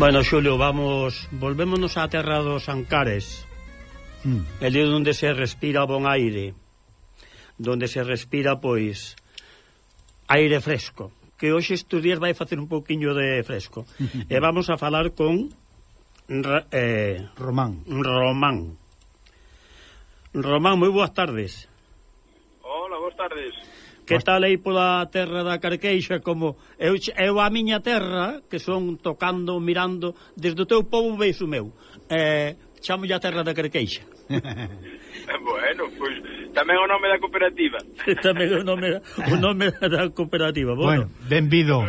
Bueno, Xulio, vamos, volvémonos á terra dos Ancares. Mm. El día onde se respira bon aire, donde se respira, pois, aire fresco, que hoxe estudiar vai facer un pouquiño de fresco. e vamos a falar con eh, Román. Román. Román, moi boas tardes. Que tal aí pola terra da Carqueixa como eu, eu a miña terra, que son tocando, mirando, desde o teu povo veis o meu. Eh, chamo a terra da Carqueixa. bueno, pois tamén o nome da cooperativa. tamén o nome, o nome da cooperativa. Bueno, bueno benvido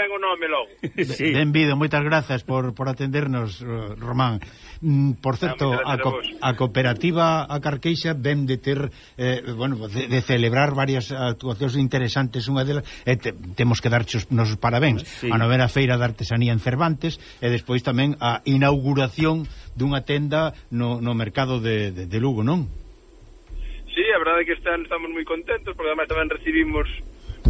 ben o nome logo. sí. Benvido, moitas grazas por, por atendernos, eh, Román. Mm, por certo, a, co a cooperativa a Carqueixa ven de ter eh, bueno, de, de celebrar varias actuacións interesantes, unha delas eh, te, temos que darche os nosos parabéns sí. a novena feira de artesanía en Cervantes e despois tamén a inauguración dunha tenda no, no mercado de, de, de Lugo, non? Sí, a verdade é que están, estamos moi contentos porque además tamén recibimos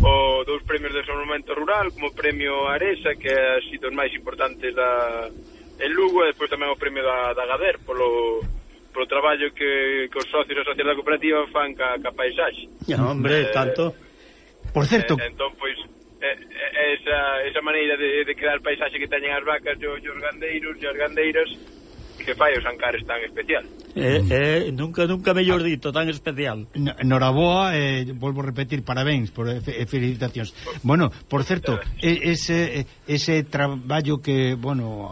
o dous premios de desenvolvemento rural, como o premio Aresa, que é así dos máis importantes da en Lugo, e despois tamén o premio da, da Gader, polo, polo traballo que, que os socios e sociedade da cooperativa fan ca, ca paisaxe. Ya, hombre, eh, tanto. Por certo... Eh, entón, pois, eh, eh esa, esa maneira de, de crear paisaxe que teñen as vacas e os gandeiros e as gandeiras que fai os Ancares tan especial. Eh, eh, nunca, nunca mellor dito, tan especial. Noraboa, eh, volvo a repetir, parabéns, por eh, eh felicitacións. Bueno, por certo, ese, ese traballo que, bueno,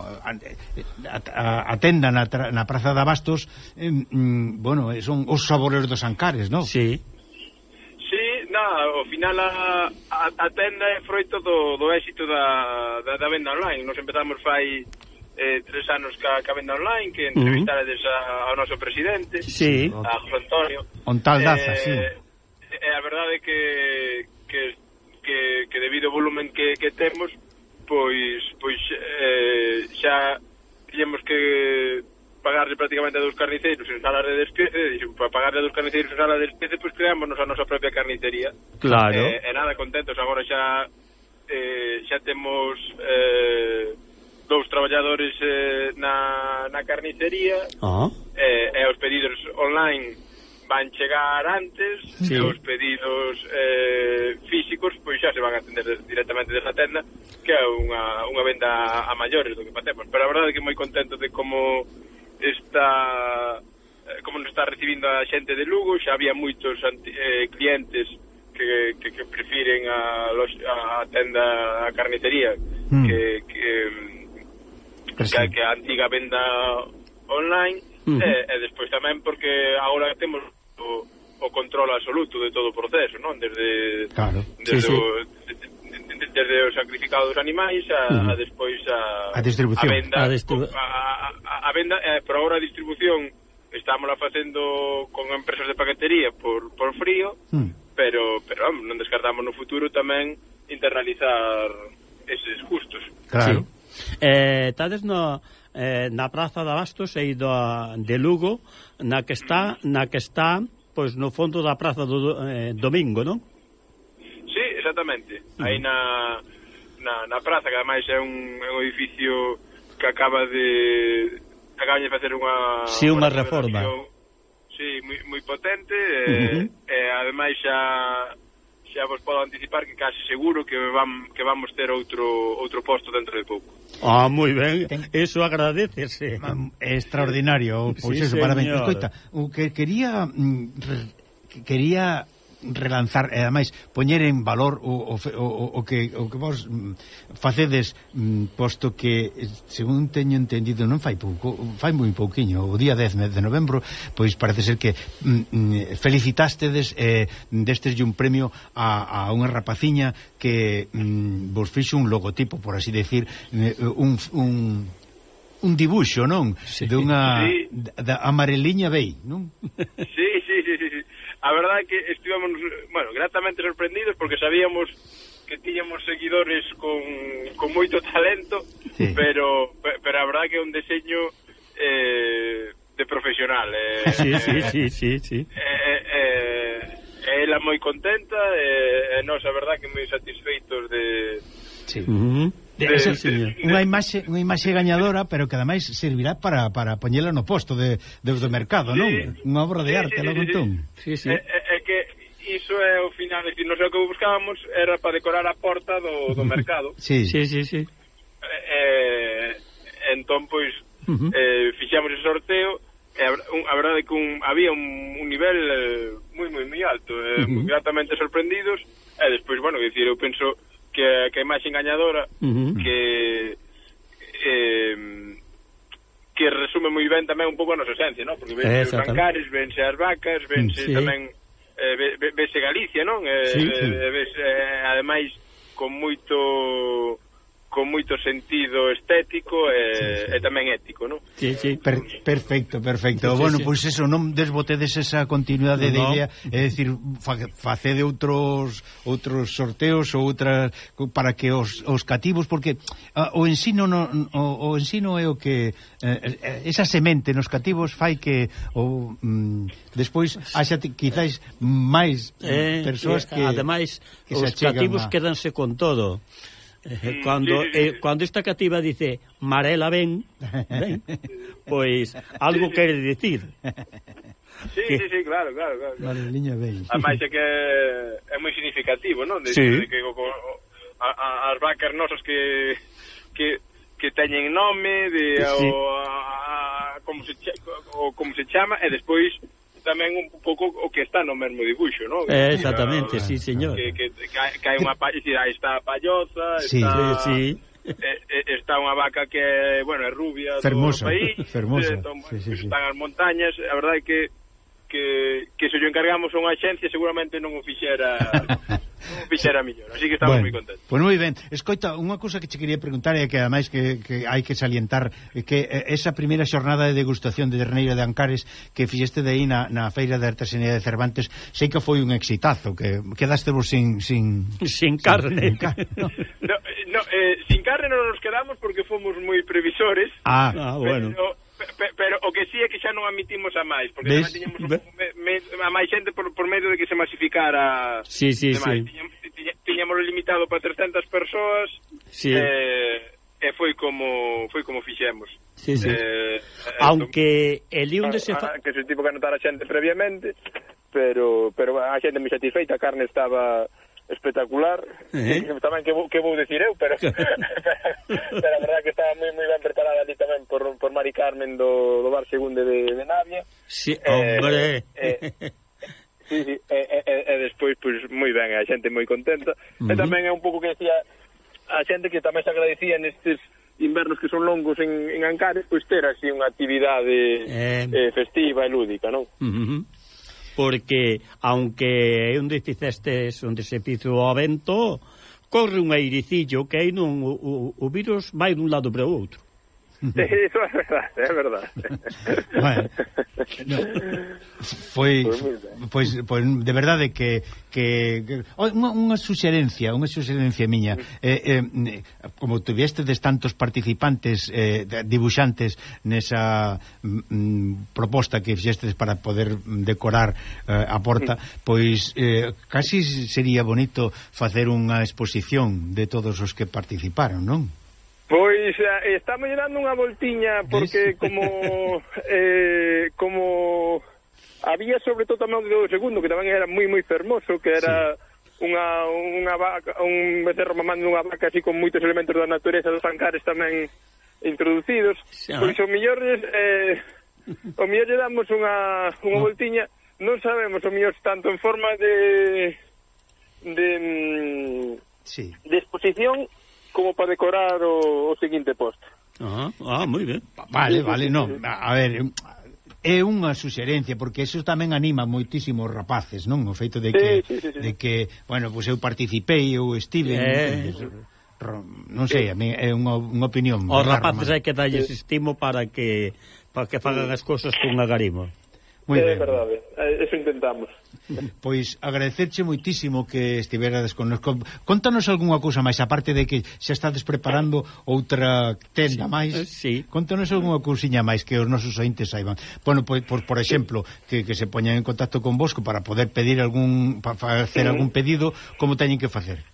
atendan na, na Praza de Abastos, eh, mm, bueno, eh, son os sabores dos Ancares, non? Sí. Sí, na, ao final a, a, a tenda é froito do, do éxito da, da, da venda online. Nos empezamos fai eh, tres anos ca, ca venda online que entrevistarades uh -huh. ao noso presidente sí. a José Antonio Ontal Daza, eh, sí eh, a verdade é que, que, que, que debido ao volumen que, que temos pois, pois eh, xa tínhamos que pagarle prácticamente a dos carniceiros en salas de despece, para pagarle a dos carniceiros en salas de despece, pois creámonos a nosa propia carnicería. Claro. E, eh, e nada, contentos, agora xa eh, xa temos eh, dous traballadores eh, na, na carnicería ah. eh, e os pedidos online van chegar antes sí. e os pedidos eh, físicos pois xa se van a atender directamente desa tenda que é unha, unha venda a maiores do que patemos pero a verdade é que moi contento de como está eh, como nos está recibindo a xente de Lugo xa había moitos anti, eh, clientes que, que, que prefiren a, a tenda a carnicería mm. que, que que, que a antiga venda online uh eh, -huh. e, e despois tamén porque agora temos o, o control absoluto de todo o proceso, non? Desde claro. desde sí, o, sí. De, de, desde o sacrificado dos animais a, uh -huh. a despois a a distribución, a venda, a, distribu a, a, a venda eh, por agora a distribución estamos facendo con empresas de paquetería por, por frío, mm. pero pero vamos, non descartamos no futuro tamén internalizar eses custos. Claro. Sí. Eh, tades no, eh, na Praza de Abastos e ido a, de Lugo, na que está, na que está pois no fondo da Praza do eh, Domingo, non? Sí, exactamente. Uh -huh. Aí na, na, na praza, que ademais é un, é un edificio que acaba de acaba de facer unha Si, sí, unha reforma. Si, sí, moi, moi potente uh eh, -huh. e, e ademais xa xa vos podo anticipar que case seguro que van, que vamos ter outro outro posto dentro de pouco. Ah, moi ben. Ten... Eso agradecese. Extraordinario, pois sí, eso, señor. parabéns. Escoita, o que quería mm, quería relanzar e ademais poñer en valor o, o, o, o que o que vos mm, facedes mm, posto que según teño entendido non fai pouco, fai moi pouquiño, o día 10 de novembro, pois parece ser que mm, mm felicitástedes eh destes un premio a, a unha rapaciña que mm, vos fixo un logotipo, por así decir, eh, un, un un dibuxo, non? Sí. unha sí. da amareliña bei, non? Sí, sí, sí, sí a verdade é que estivemos, bueno, gratamente sorprendidos porque sabíamos que tiñamos seguidores con, con moito talento, sí. pero pero a verdade que é un deseño eh, de profesional. Eh, sí, sí, sí, sí, sí. Eh, eh, eh, ela moi contenta eh, e eh, eh, nós a verdade que moi satisfeitos de Sí. Uh -huh. De, eh, ser, eh, eh, unha imaxe, unha imaxe gañadora, pero que ademais servirá para, para poñela no posto de, de, do mercado, sí. non? Unha obra de arte, sí, logo entón. Sí, sí. É, é, é que iso é o final, é dicir, non sei o que buscábamos era para decorar a porta do, do mercado. sí, sí, sí. sí. Eh, entón, pois, uh -huh. eh, fixamos o sorteo, e a, a verdade que un, había un, un nivel eh, moi, moi, moi alto, eh, uh -huh. gratamente sorprendidos, e despois, bueno, dicir, eu penso que, que a imaxe engañadora uh -huh. que eh, que resume moi ben tamén un pouco a nosa esencia, non? Porque vense os bancares, vense as vacas, vense sí. tamén eh, vese Galicia, non? Eh, sí, sí. Eh, Ves, eh, ademais con moito con moito sentido estético e, sí, sí. e tamén ético, non? Sí, sí. Per perfecto, perfecto. Sí, sí, bueno, sí. pois pues eso, non desbotedes esa continuidade no, de idea, no. é dicir, fa facede outros outros sorteos ou outras para que os, os cativos porque a, o ensino no, o, o ensino é o que eh, eh, esa semente nos cativos fai que o mm, despois haxa quizáis máis eh, persoas eh, que ademais que os cativos a... quédanse con todo. Eh, mm, cuando, sí, sí, sí. Eh, esta cativa dice Marela ven, ven pois algo quere dicir. Sí, que... sí, sí, claro, claro, claro. Vale, liña ben. Ademais é que é moi significativo, non? De, sí. de que o, a, a, as vacas nosas que que que teñen nome de sí. o, a, a, como se o como se chama e despois tamén un pouco o que está no mesmo dibuixo, non? Eh, exactamente, sí, señor. Que, que, que, hai, que hai unha pallida, está a palloza, sí, está... Sí, sí. Está unha vaca que, bueno, é rubia Fermosa, do país, fermosa. Entón, sí, sí, sí. están as montañas, a verdade é que que, que se yo encargamos a unha axencia seguramente non o fixera non o fixera millor, así que estamos bueno, moi contentos. Pois pues moi ben. Escoita, unha cousa que che quería preguntar é que ademais que, que hai que salientar que eh, esa primeira xornada de degustación de terneiro de Ancares que fixeste de aí na, na Feira de Artesanía de Cervantes, sei que foi un exitazo, que quedaste vos sin sin sin carne. Sin, sin carne. no. no, eh, no, eh, sin carne non nos quedamos porque fomos moi previsores. Ah, ah bueno. Pero, pero, o que sí é que xa non admitimos a máis, porque Ves? tiñamos un, me, me, a máis xente por, por medio de que se masificara. Sí, sí, sí. Tiñamos, tiñamos limitado para 300 persoas. Sí. Eh, e foi como foi como fixemos. Sí, sí. Eh, Aunque entón, el onde se fa... que se tipo que anotar a xente previamente, pero pero a xente moi satisfeita, a carne estaba espectacular. Eh? Tamén que vou, que vou decir eu, pero pero a verdade que estaba moi moi ben preparada ali tamén por, por Mari Carmen do, do Bar segundo de, de Navia. Sí, eh, hombre. Eh, eh, sí, sí, e, e, e despois pois pues, moi ben, a xente moi contenta. Uh -huh. E tamén é un pouco que decía a xente que tamén se agradecía nestes invernos que son longos en, en Ancares, pois ter así unha actividade eh... eh, festiva e lúdica, non? Uh -huh porque aunque é onde este onde se fizo o vento corre un airicillo que aí non, o, o, o virus vai dun lado para o outro. Sí, eso es verdad, es verdad. Bueno, no, foi, pois, pois de verdade que, que, que unha, unha suxerencia, unha suxerencia miña. Eh, eh, como tuvestes tantos participantes eh, dibuixantes nesa mm, proposta que fixestes para poder decorar eh, a porta, pois eh, casi sería bonito facer unha exposición de todos os que participaron, non? Pois eh, estamos dando unha voltiña porque como eh, como había sobre todo tamén o segundo que tamén era moi moi fermoso que era sí. unha, unha vaca, un becerro mamando unha vaca así con moitos elementos da natureza dos ancares tamén introducidos sí, pois o millor eh, o millor lle damos unha, unha voltiña non sabemos o millor tanto en forma de de, mm, sí. de exposición como para decorar o, o seguinte posto. Ah, ah, moi ben. Vale, vale, non. A ver, é unha suxerencia porque eso tamén anima moitísimo os rapaces, non? O feito de que sí, sí, sí, sí. de que, bueno, pois eu participei, eu estive, eh... Pois, non sei, a mí é unha, unha opinión. Os rapaces hai que dalles estimo para que para que fagan as cousas con agarimo. Muy é verdade, eh, eso intentamos. Pois agradecerche moitísimo que estiverades con nos. Contanos algunha cousa máis, aparte de que xa estades preparando outra tenda sí. máis. Sí. Contanos algunha cousiña máis que os nosos ointes saiban. Bueno, pois, pois por exemplo, que, que se poñan en contacto con vosco para poder pedir algún para facer algún pedido, como teñen que facer?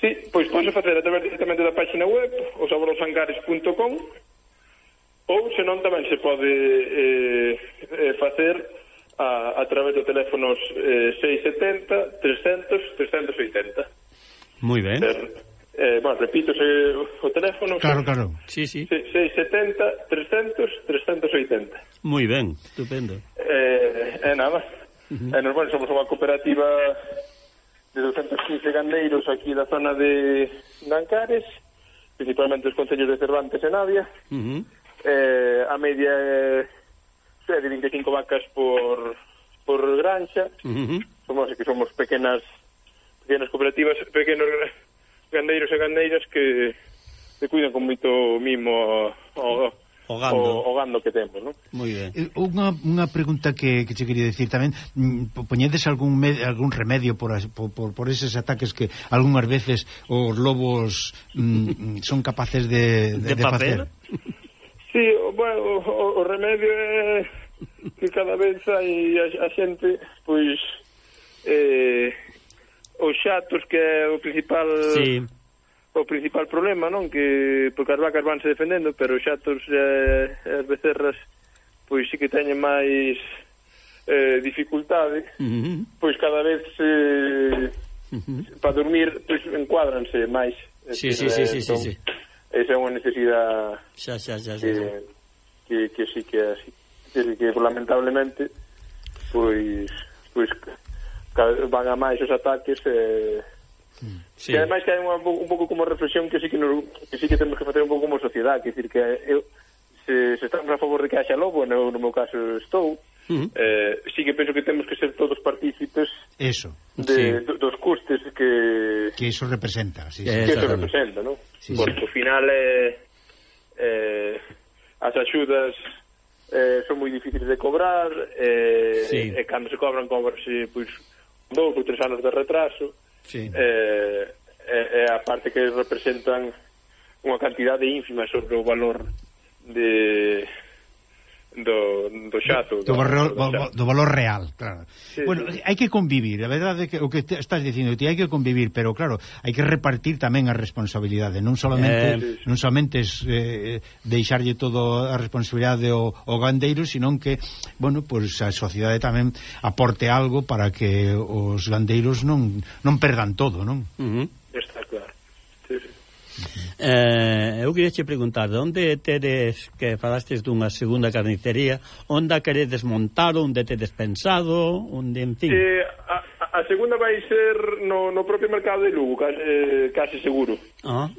Sí, pois pode facer a través directamente da página web, osabroshangares.com ou senón tamén se pode eh, eh, facer a, a través do teléfono eh, 670 300 380. Moi ben. Eh, Eh, bueno, repito se, o teléfono. Claro, claro. Sí, sí. 670 300 380. Moi ben, estupendo. Eh, eh nada. Uh -huh. eh, nos, bueno, somos unha cooperativa de 215 gandeiros aquí da zona de Nancares, principalmente os concellos de Cervantes e Navia. Uh -huh eh, a media é eh, de 25 vacas por, por granxa, uh -huh. somos que somos pequenas pequenas cooperativas, pequenos gandeiros e gandeiras que se cuidan con moito mimo ao, o gando. O, o gando que temos, non? Moi ben. Eh, unha, unha pregunta que, que che quería decir tamén, mm, poñedes algún me, algún remedio por, as, por, por, por eses ataques que algunhas veces os lobos mm, son capaces de, de, de, de facer? Papel? Sí, bueno, o, o remedio é que cada vez hai a, a xente, pois, eh, os xatos que é o principal... Sí o principal problema, non? Que porque as vacas vanse defendendo, pero os xatos e eh, as becerras pois si que teñen máis eh, dificultade, uh -huh. pois cada vez eh, uh -huh. para dormir pois encuadranse máis. Sí, eh, sí, sí, sí, entón, sí, sí esa é unha necesidade xa, xa, xa, xa, que, xa. Que, que sí que é así que, que lamentablemente pois, pois van a máis os ataques e eh, sí. que ademais que hai unha, un pouco como reflexión que sí que, nos, que sí que temos que facer un pouco como sociedade que, decir, que eu, se, se estamos a favor de que haxa lobo no, no meu caso estou uh -huh. eh, sí que penso que temos que ser todos partícipes eso, de, sí. do, dos custes que... Que iso representa. Sí, sí. Que iso representa, non? Sí, Porque sí. ao final eh, eh, as axudas eh, son moi difíciles de cobrar eh, sí. e cando se cobran cobrase pois, dous ou tres anos de retraso sí. eh, e, e a parte que representan unha cantidade ínfima sobre o valor de do, do xato do, do, valor, do, xato. do valor real claro. sí, bueno, sí. hai que convivir a verdade é que o que te estás dicindo ti hai que convivir pero claro, hai que repartir tamén a responsabilidade non solamente eh, non solamente es, eh, deixarlle todo a responsabilidade ao, ao gandeiro senón que, bueno, pois pues, a sociedade tamén aporte algo para que os gandeiros non, non perdan todo non? Uh -huh. Eh, eu queria che preguntar, de onde tedes que falastes dunha segunda carnicería, onde a queredes montar, onde tedes pensado, onde, en fin? Eh, a, a segunda vai ser no, no propio mercado de Lugo, case, case seguro. Ah.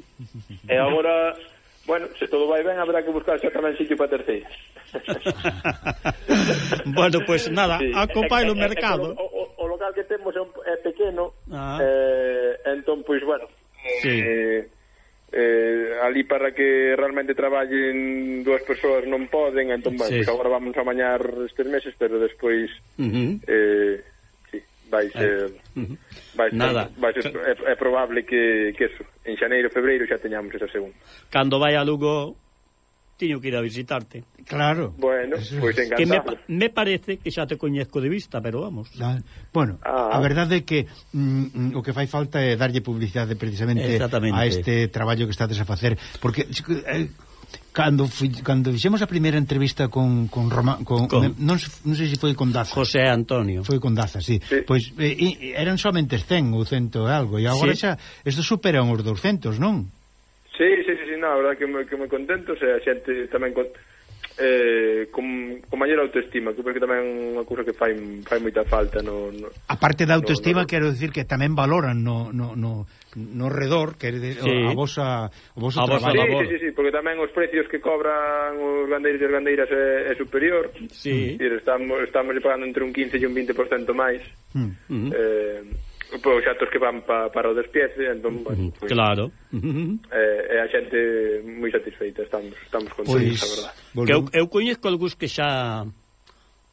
E agora, bueno, se todo vai ben, habrá que buscar xa tamén sitio para terceira. bueno, pois pues nada, sí. acopai no mercado. O, o, o local que temos é, un, é pequeno, ah. eh, entón, pois, bueno, sí. eh, eh, ali para que realmente traballen dúas persoas non poden, entón, bueno, sí. pues agora vamos a mañar estes meses, pero despois uh -huh. eh, sí, vai eh, ser... Uh -huh. Vai ser, Nada. Vai ser, é, é probable que, que eso, en xaneiro, febreiro xa teñamos esa segunda. Cando vai a Lugo tiño que ir a visitarte. Claro. Bueno, pois pues encantado. Que me, me parece que xa te coñezco de vista, pero vamos. Ah, bueno, ah. a verdade é que mm, mm o que fai falta é darlle publicidade precisamente a este traballo que estades a facer, porque... Eh, cando fui, cando fixemos a primeira entrevista con con, Roma, con, con non, non sei se foi con Daza. José Antonio. Foi con Daza, sí. sí. Pois eh, e, eran somente 100 ou 100 e algo e agora sí. xa isto superan os 200, non? Sí, sí, sí, na, a verdad que me, que me contento, se a xente tamén con, eh, con, con maior autoestima, que porque tamén é unha cousa que fai, fai moita falta. No, no, a parte da autoestima, no, no, quero dicir que tamén valoran no, no, no, no redor, que de, sí. a vosa, o vosso a traballo. Sí, labor. sí, sí, sí, porque tamén os precios que cobran os gandeiros e as gandeiras é, é superior. Sí. Dicir, estamos, estamos pagando entre un 15 e un 20% máis. Mm. Eh, pois xatos que van pa, para o despiece, entón, bueno, pois, claro. Uh -huh. eh, a xente moi satisfeita, estamos estamos contentos, pois, a verdade. Que eu, eu coñezco algúns que xa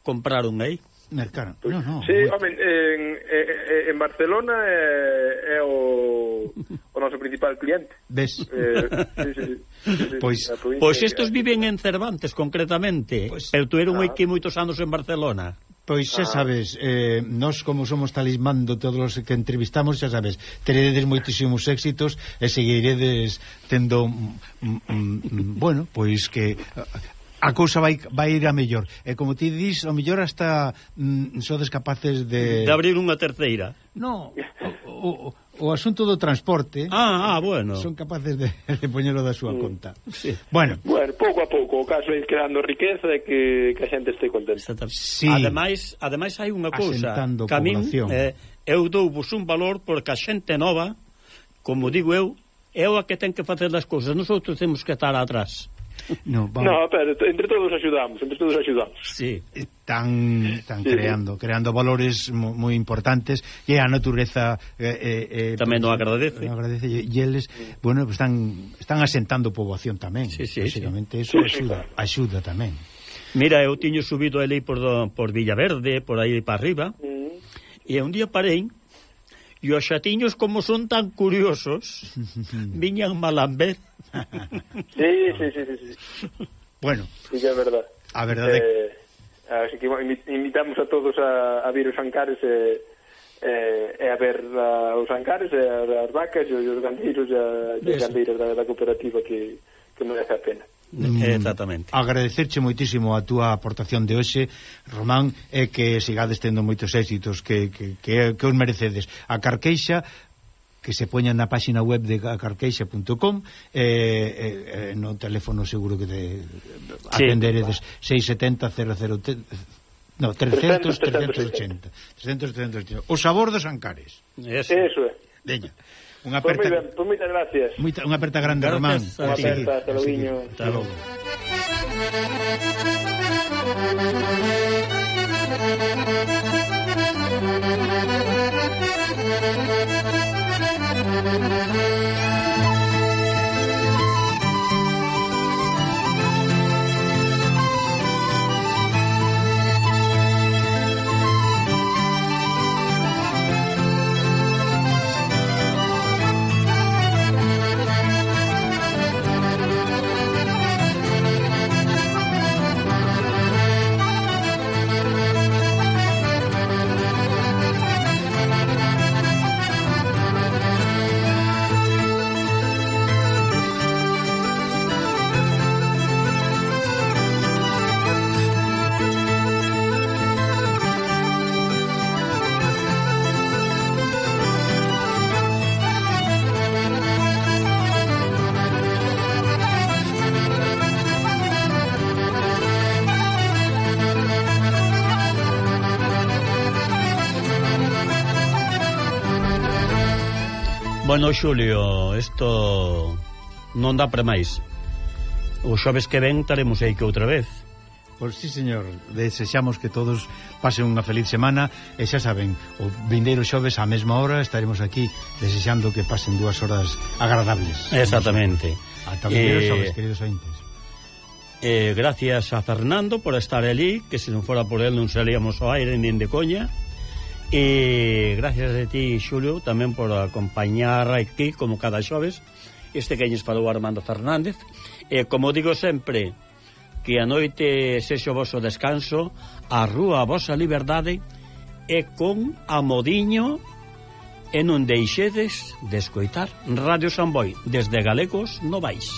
compraron aí. Mercado. Pois, no, no. Sí, home, en, en, en Barcelona é, é o, o noso principal cliente. Ves? Eh, sí, sí, sí, pois pois estos viven en Cervantes, concretamente. Pois, eu tuveron ah. aquí moitos anos en Barcelona. Pois xa ah. sabes, eh, nós como somos talismán de todos os que entrevistamos, xa sabes, teredes moitísimos éxitos e seguiredes tendo, mm, mm, mm, mm bueno, pois que eh, a cousa vai, vai ir a mellor. E como ti dis, o mellor hasta mm, sodes capaces de... De abrir unha terceira. No, o, o, o asunto do transporte. Ah, ah, bueno. Son capaces de, de poñelo da súa mm. conta. Sí. Bueno. Bueno, pouco a pouco, o caso é creando riqueza e que, que a xente este contenta. Sí. Ademais, ademais hai unha cousa, que a min eh, eu dou vos un valor porque a xente nova, como digo eu, é o que ten que facer as cousas. Nosotros temos que estar atrás. No, vamos. no pero entre todos axudamos, entre todos axudamos. Sí, están, están sí, creando, sí. creando valores moi importantes e a natureza eh, eh, eh tamén non agradece. Non agradece e eles, bueno, pues están están asentando poboación tamén. Sí, sí, básicamente sí. eso sí, axuda, sí, claro. axuda tamén. Mira, eu tiño subido a lei por, do, por Villaverde, por aí para arriba, mm. e un día parei E os xatiños, como son tan curiosos, viñan malamber. sí, sí, sí, sí, sí. Bueno. Sí, que é verdad. A verdade... Eh, así que invitamos a todos a, a vir os Ancares e... Eh, e a ver a, os ancares e as vacas e os gandeiros e, as gandeiras da, da cooperativa que, que merece a pena. Mm. Eh, exactamente. Agradecerche moitísimo a túa aportación de hoxe, Román, e que sigades tendo moitos éxitos que, que, que, que os merecedes. A Carqueixa que se poña na páxina web de carqueixa.com eh, eh, no teléfono seguro que te sí, atenderedes. 670 00 no, 300, 300 380 300, 380 o sabor dos ancares. Eso, eso é. Deña. Un aperta... Pues, muchas gracias. Un aperta grande, Román. Bueno, Xulio, isto non dá para máis. O xoves que ven taremos aí que outra vez. Pois sí, señor, desexamos que todos pasen unha feliz semana e xa saben, o vindeiro xoves á mesma hora estaremos aquí desexando que pasen dúas horas agradables. Exactamente. Ata o vindeiro eh... xoves, queridos ointes. Eh, gracias a Fernando por estar ali, que se non fora por él non salíamos ao aire nin de coña. E gracias a ti, Xulio, tamén por acompañar aquí como cada xoves este que nos falou Armando Fernández. E como digo sempre, que a noite sexo vosso descanso, a rúa a vosa liberdade e con amodiño e non deixedes de escoitar Radio Samboy desde Galegos Novais.